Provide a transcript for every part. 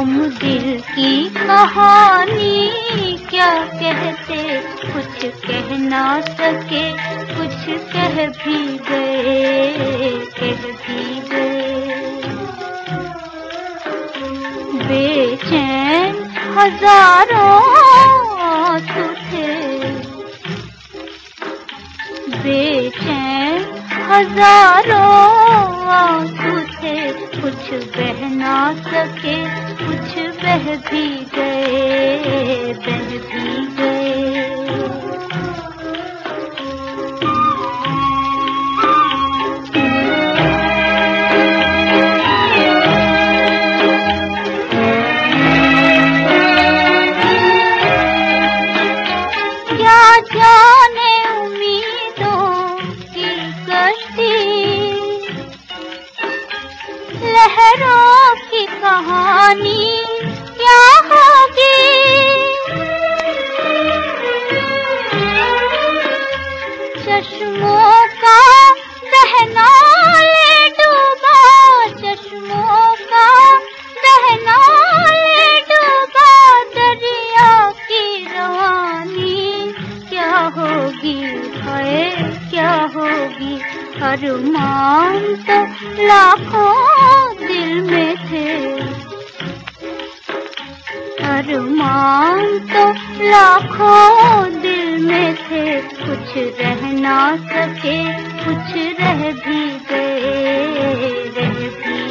हम दिल की कहानी क्या कहते? कुछ कह ना सके, कुछ कह भी गए, कह भी गए। बेचैन हज़ारों थे बेचैन हज़ारों आँसू थे कुछ बह ना सके बह भी गए बह भी गए जाने उम्मीदों की कश्ती लहरों की कहानी होगी है क्या होगी? अरमान तो लाखों दिल में थे। अरमान तो लाखों दिल में थे। कुछ रह ना सके, कुछ रह भी गए, रह भी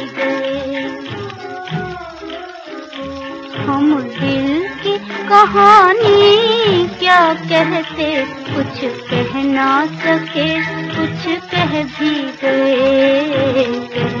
कहानी क्या कहते? कुछ कह ना सके कुछ कह भी गए कह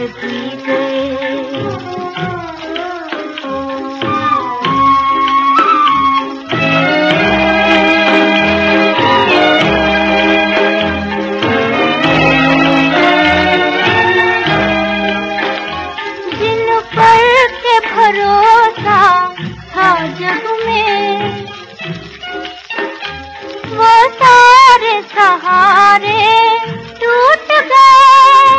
सहारे टूट गए।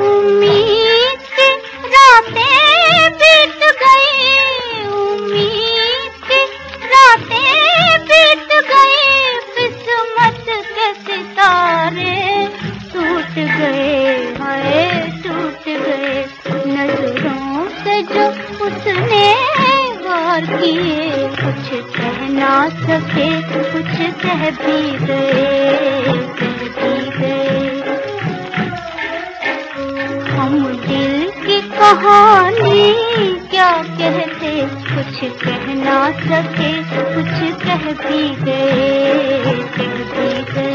उम्मीद रातें बीत गई। उम्मीद रातें बीत गई। किस्मत के सितारे टूट गए हाय टूट गए। नज़रों से जो उसने वार किए कुछ कह ना सके, कुछ कह भी गए कह भी गए हम दिल की कहानी क्या कहते, कुछ कह ना सके, कुछ कह भी गए कह भी